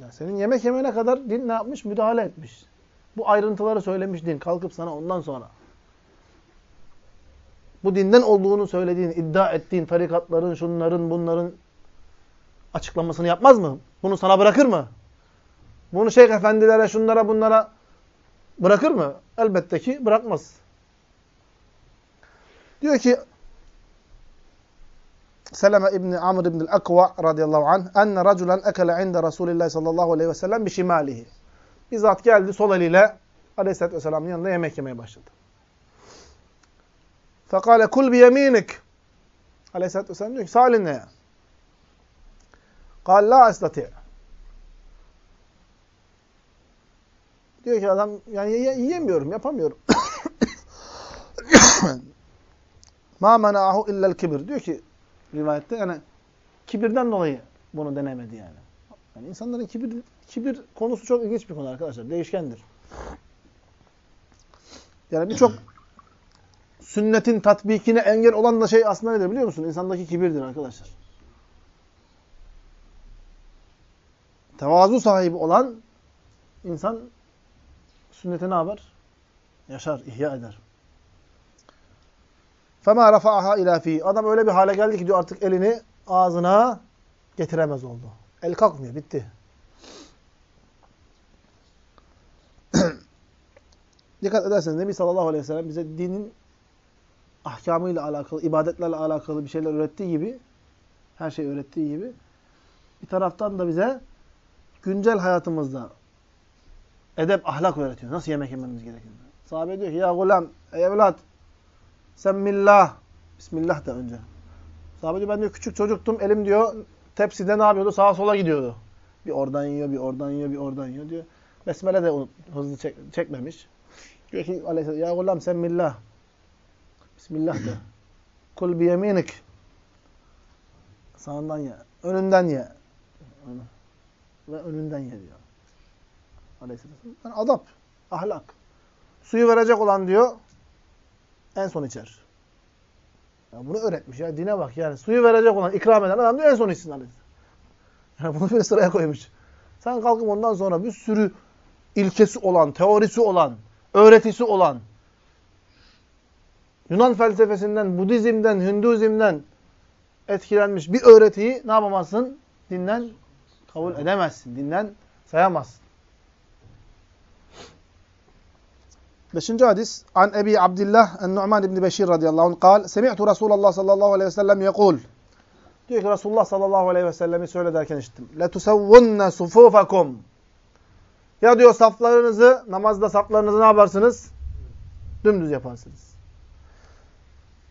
Yani senin yemek yemene kadar din ne yapmış? Müdahale etmiş. Bu ayrıntıları söylemiş din. Kalkıp sana ondan sonra. Bu dinden olduğunu söylediğin, iddia ettiğin tarikatların, şunların, bunların açıklamasını yapmaz mı? Bunu sana bırakır mı? Bunu şeyh efendilere, şunlara, bunlara bırakır mı? Elbette ki bırakmaz. Diyor ki Seleme İbni Amr İbni Akva radıyallahu anh enne raculen ekele inde Resulillah sallallahu aleyhi ve sellem bişimalihi. Bir zat geldi sol eliyle aleyhissalatü vesselamın yanında yemek yemeye başladı. Fekale kul bi yeminik. Aleyhissalatü vesselam diyor ki sağ elinle ye. Kal la estati. Diyor ki adam yani yiyemiyorum, yapamıyorum. Ma mena'ahu illel kibir. Diyor ki rivayette yani kibirden dolayı bunu denemedi yani. Yani insanların kibir kibir konusu çok ilginç bir konu arkadaşlar. Değişkendir. Yani birçok sünnetin tatbikine engel olan da şey aslında nedir biliyor musun? İnsandaki kibirdir arkadaşlar. Tevazu sahibi olan insan sünneti ne yapar? Yaşar, ihya eder. فَمَا رَفَعَهَا اِلَى ف۪ي Adam öyle bir hale geldi ki diyor artık elini ağzına getiremez oldu. El kalkmıyor, bitti. Dikkat ederseniz Nebi sallallahu aleyhi ve sellem bize dinin ahkamıyla alakalı, ibadetlerle alakalı bir şeyler öğrettiği gibi, her şey öğrettiği gibi, bir taraftan da bize güncel hayatımızda edep, ahlak öğretiyor. Nasıl yemek yememiz gerektiğini. Sahabe diyor ki, ya gulam, ey evlat, sen millah, Bismillah da önce. Sahabe diyor, ben diyor küçük çocuktum, elim diyor, tepside ne yapıyordu? Sağa sola gidiyordu. Bir oradan yiyor, bir oradan yiyor, bir oradan yiyor diyor. Besmele de unut, hızlı çek, çekmemiş. Diyor ki ya gulam sen millah. Bismillah de. Kul biyeminik. Sağından ye. Önünden ye. Ve önünden ye diyor. Aleyhisselam. Yani adap, ahlak. Suyu verecek olan diyor, en son içer. Ya bunu öğretmiş ya. Dine bak yani. Suyu verecek olan, ikram eden adam diyor en son içsin aleyhisselam. Yani bunu bir sıraya koymuş. Sen kalkıp ondan sonra bir sürü ilkesi olan, teorisi olan, öğretisi olan, Yunan felsefesinden, Budizm'den, Hinduizm'den etkilenmiş bir öğretiyi ne yapamazsın? Dinden kabul edemezsin. Dinden sayamazsın. Beşinci hadis. An Ebi Abdillah en-Nu'man ibn Beşir radıyallahu anh kal. Semi'tu Resulullah sallallahu aleyhi ve sellem yekul. Diyor ki Resulullah sallallahu aleyhi ve sellemi söyle derken işittim. لَتُسَوُّنَّ صُفُوفَكُمْ Ya diyor saflarınızı, namazda saflarınızı ne yaparsınız? Dümdüz yaparsınız.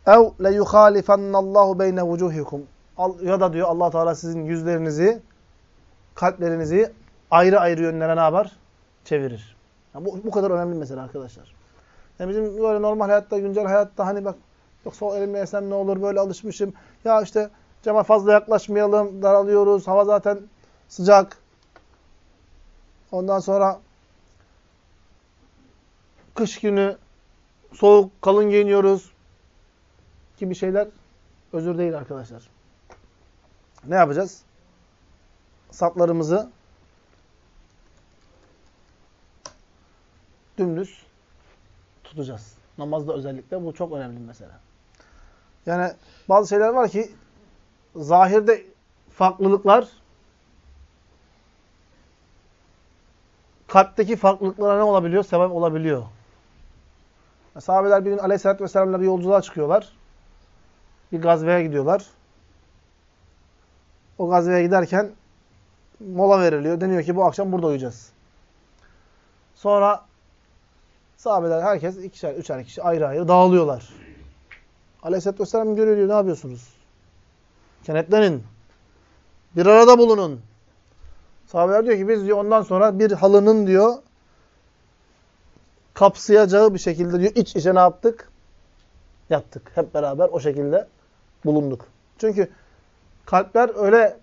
Ev le yuhalifennallahu beyne vucuhikum. Ya da diyor Allah Teala sizin yüzlerinizi, kalplerinizi ayrı ayrı yönlere ne yapar? Çevirir. Yani bu, bu kadar önemli mesela arkadaşlar. Yani bizim böyle normal hayatta, güncel hayatta hani bak yok sol elimle yesem ne olur böyle alışmışım. Ya işte cama fazla yaklaşmayalım, daralıyoruz, hava zaten sıcak. Ondan sonra kış günü soğuk, kalın giyiniyoruz gibi şeyler özür değil arkadaşlar. Ne yapacağız? Saplarımızı dümdüz tutacağız. Namazda özellikle bu çok önemli bir mesele. Yani bazı şeyler var ki zahirde farklılıklar kalpteki farklılıklara ne olabiliyor? Sebep olabiliyor. Sahabeler bir gün aleyhissalatü vesselam'la bir yolculuğa çıkıyorlar. Bir gazveye gidiyorlar. O gazveye giderken mola veriliyor. Deniyor ki bu akşam burada uyuyacağız. Sonra sahabeler herkes ikişer, üçer kişi ayrı ayrı dağılıyorlar. Aleyhisselatü Vesselam görüyor diyor ne yapıyorsunuz? Kenetlenin. Bir arada bulunun. Sahabeler diyor ki biz diyor ondan sonra bir halının diyor kapsayacağı bir şekilde diyor iç içe ne yaptık? Yattık. Hep beraber o şekilde bulunduk. Çünkü kalpler öyle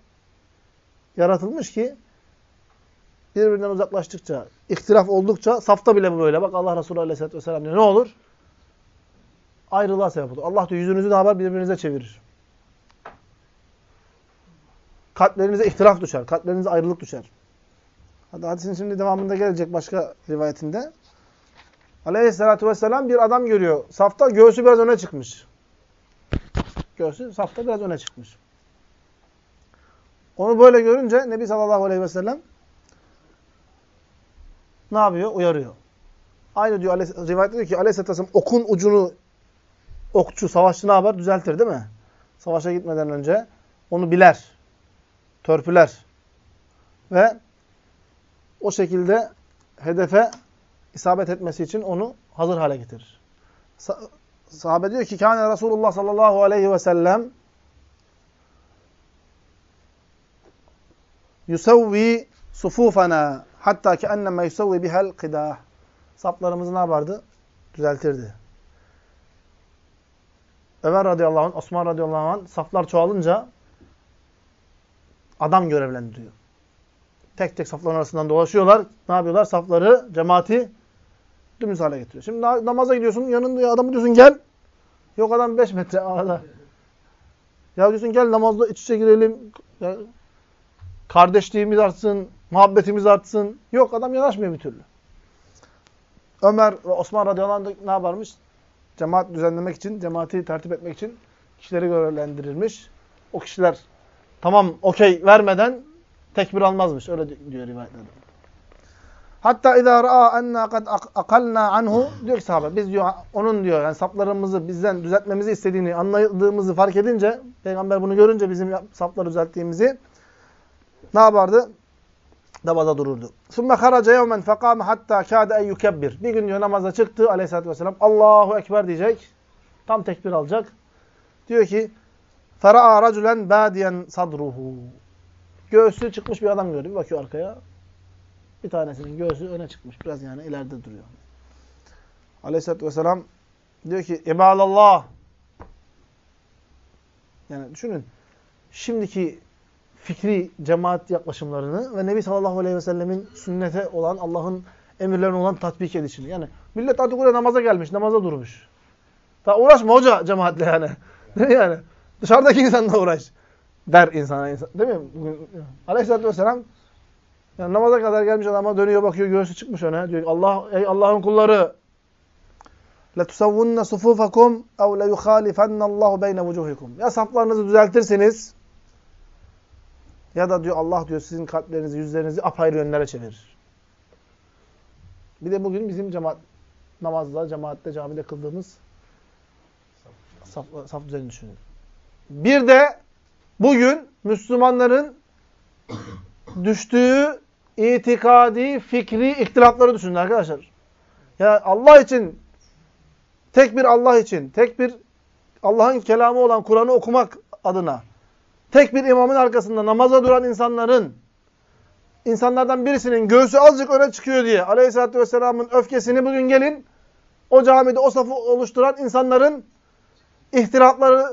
yaratılmış ki birbirinden uzaklaştıkça, ihtilaf oldukça, safta bile bu böyle. Bak Allah Resulü Aleyhisselatü Vesselam diyor. Ne olur? Ayrılığa sebep olur. Allah diyor yüzünüzü ne yapar? Birbirinize çevirir. Kalplerinize ihtilaf düşer. Kalplerinize ayrılık düşer. Hadi hadisin şimdi devamında gelecek başka rivayetinde. Aleyhisselatü Vesselam bir adam görüyor. Safta göğsü biraz öne çıkmış. Göğsü safta biraz öne çıkmış. Onu böyle görünce Nebi sallallahu aleyhi ve sellem ne yapıyor? Uyarıyor. Aynı diyor rivayette diyor ki Aleyhisselatü okun ucunu okçu, savaşçı ne yapar? Düzeltir değil mi? Savaşa gitmeden önce onu biler. Törpüler. Ve o şekilde hedefe isabet etmesi için onu hazır hale getirir. Sahabe diyor ki kâne Resulullah sallallahu aleyhi ve sellem yusavvi sufufana hatta ki enneme yusavvi bihel kıdah. Saplarımızı ne yapardı? Düzeltirdi. Ömer radıyallahu anh, Osman radıyallahu anh saflar çoğalınca adam görevlendiriyor. Tek tek safların arasından dolaşıyorlar. Ne yapıyorlar? Safları, cemaati dümdüz hale getiriyor. Şimdi namaza gidiyorsun, yanında adamı diyorsun gel. Yok adam 5 metre arada. Ya diyorsun gel namazda iç içe girelim. Ya, kardeşliğimiz artsın, muhabbetimiz artsın. Yok adam yanaşmıyor bir türlü. Ömer ve Osman radıyallahu anh ne yaparmış? Cemaat düzenlemek için, cemaati tertip etmek için kişileri görevlendirilmiş. O kişiler tamam okey vermeden tekbir almazmış. Öyle diyor rivayetlerde. Hatta izâ ra'a enna kad ak- akalna anhu diyor ki sahabe biz diyor onun diyor yani saplarımızı bizden düzeltmemizi istediğini anladığımızı fark edince peygamber bunu görünce bizim sapları düzelttiğimizi ne yapardı? Namaza dururdu. Sümme haraca yevmen fekâme hatta kâde en yukebbir. Bir gün diyor namaza çıktı aleyhissalatü vesselam. Allahu Ekber diyecek. Tam tekbir alacak. Diyor ki fera'a raculen bâdiyen sadruhu. Göğsü çıkmış bir adam gördü. Bir bakıyor arkaya. Bir tanesinin göğsü öne çıkmış. Biraz yani ileride duruyor. Aleyhisselatü vesselam diyor ki İbadallah. Yani düşünün. Şimdiki fikri cemaat yaklaşımlarını ve Nebi sallallahu aleyhi ve sellemin sünnete olan, Allah'ın emirlerine olan tatbik edişini. Yani millet artık oraya namaza gelmiş, namaza durmuş. Ta uğraşma hoca cemaatle yani. Değil mi yani? Dışarıdaki insanla uğraş. Der insana insan. Değil mi? Aleyhisselatü vesselam yani namaza kadar gelmiş adama dönüyor bakıyor göğsü çıkmış öne. Diyor ki, Allah ey Allah'ın kulları لَتُسَوُّنَّ صُفُوفَكُمْ اَوْ لَيُخَالِفَنَّ اللّٰهُ بَيْنَ وُجُوهِكُمْ Ya saflarınızı düzeltirsiniz ya da diyor Allah diyor sizin kalplerinizi, yüzlerinizi apayrı yönlere çevirir. Bir de bugün bizim cemaat namazda, cemaatte, camide kıldığımız saf, saf düzenini düşünün. Bir de bugün Müslümanların düştüğü itikadi, fikri ihtilafları düşünün arkadaşlar. Ya Allah için, tek bir Allah için, tek bir Allah'ın kelamı olan Kur'an'ı okumak adına, tek bir imamın arkasında namaza duran insanların, insanlardan birisinin göğsü azıcık öne çıkıyor diye Aleyhisselatü Vesselam'ın öfkesini bugün gelin, o camide o safı oluşturan insanların ihtilafları,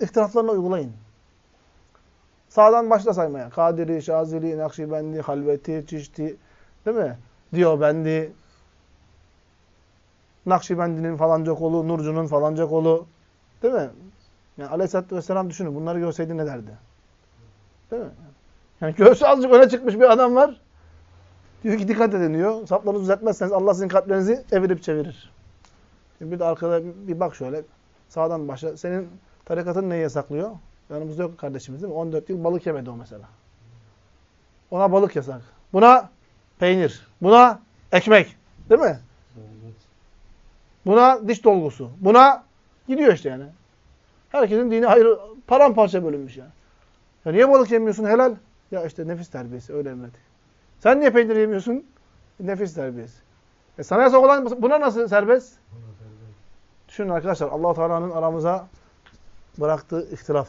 ihtilaflarını uygulayın. Sağdan başla saymaya. Kadiri, Şazili, Nakşibendi, Halveti, Çişti, değil mi? Diyobendi, Nakşibendi'nin falanca kolu, Nurcu'nun falanca kolu, değil mi? Yani Aleyhisselatü Vesselam düşünün, bunları görseydi ne derdi? Değil mi? Yani göğsü azıcık öne çıkmış bir adam var. Diyor ki dikkat edin diyor. Saplarınızı düzeltmezseniz Allah sizin kalplerinizi evirip çevirir. Şimdi bir de arkada bir bak şöyle. Sağdan başla. Senin tarikatın neyi yasaklıyor? Yanımızda yok kardeşimiz değil mi? 14 yıl balık yemedi o mesela. Ona balık yasak. Buna peynir. Buna ekmek. Değil mi? Buna diş dolgusu. Buna gidiyor işte yani. Herkesin dini ayrı paramparça bölünmüş yani. Ya niye balık yemiyorsun helal? Ya işte nefis terbiyesi öyle emredi. Sen niye peynir yemiyorsun? Nefis terbiyesi. E sana yasak olan buna nasıl serbest? Düşünün arkadaşlar allah Teala'nın aramıza bıraktığı ihtilaf.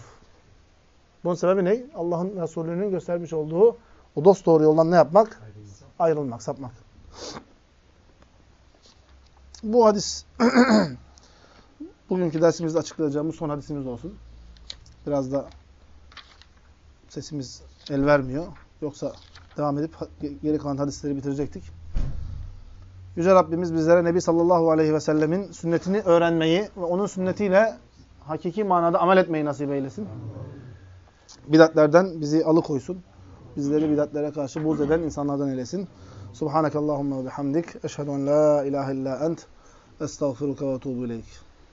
Bunun sebebi ne? Allah'ın Resulü'nün göstermiş olduğu o dost doğru yoldan ne yapmak? Ayrılmak, sapmak. Bu hadis bugünkü dersimizde açıklayacağımız son hadisimiz olsun. Biraz da sesimiz el vermiyor. Yoksa devam edip geri kalan hadisleri bitirecektik. Yüce Rabbimiz bizlere Nebi sallallahu aleyhi ve sellemin sünnetini öğrenmeyi ve onun sünnetiyle hakiki manada amel etmeyi nasip eylesin. Bidatlerden bizi alıkoysun. Bizleri bidatlere karşı buğz eden insanlardan eylesin. Subhanakallahumma ve bihamdik. Eşhedü en la ilahe illa ent. Estağfiruka ve etubu ileyk.